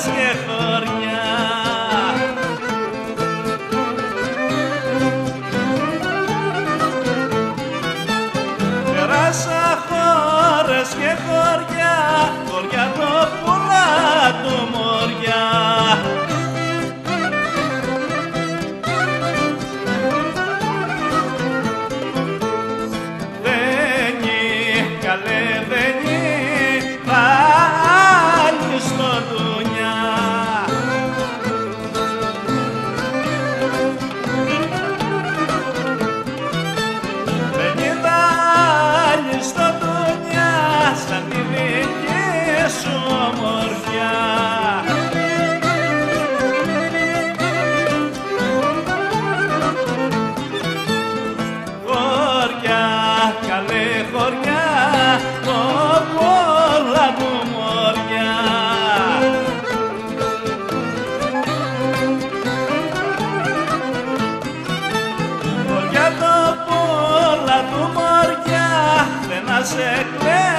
Κόκκινες και χωριά. Πέρασα χώρες και χωριά. Καλέ χωριά, όπου όλα μου μωριά. Χωριά το πουλα του μωριά, δεν να σε κλαίει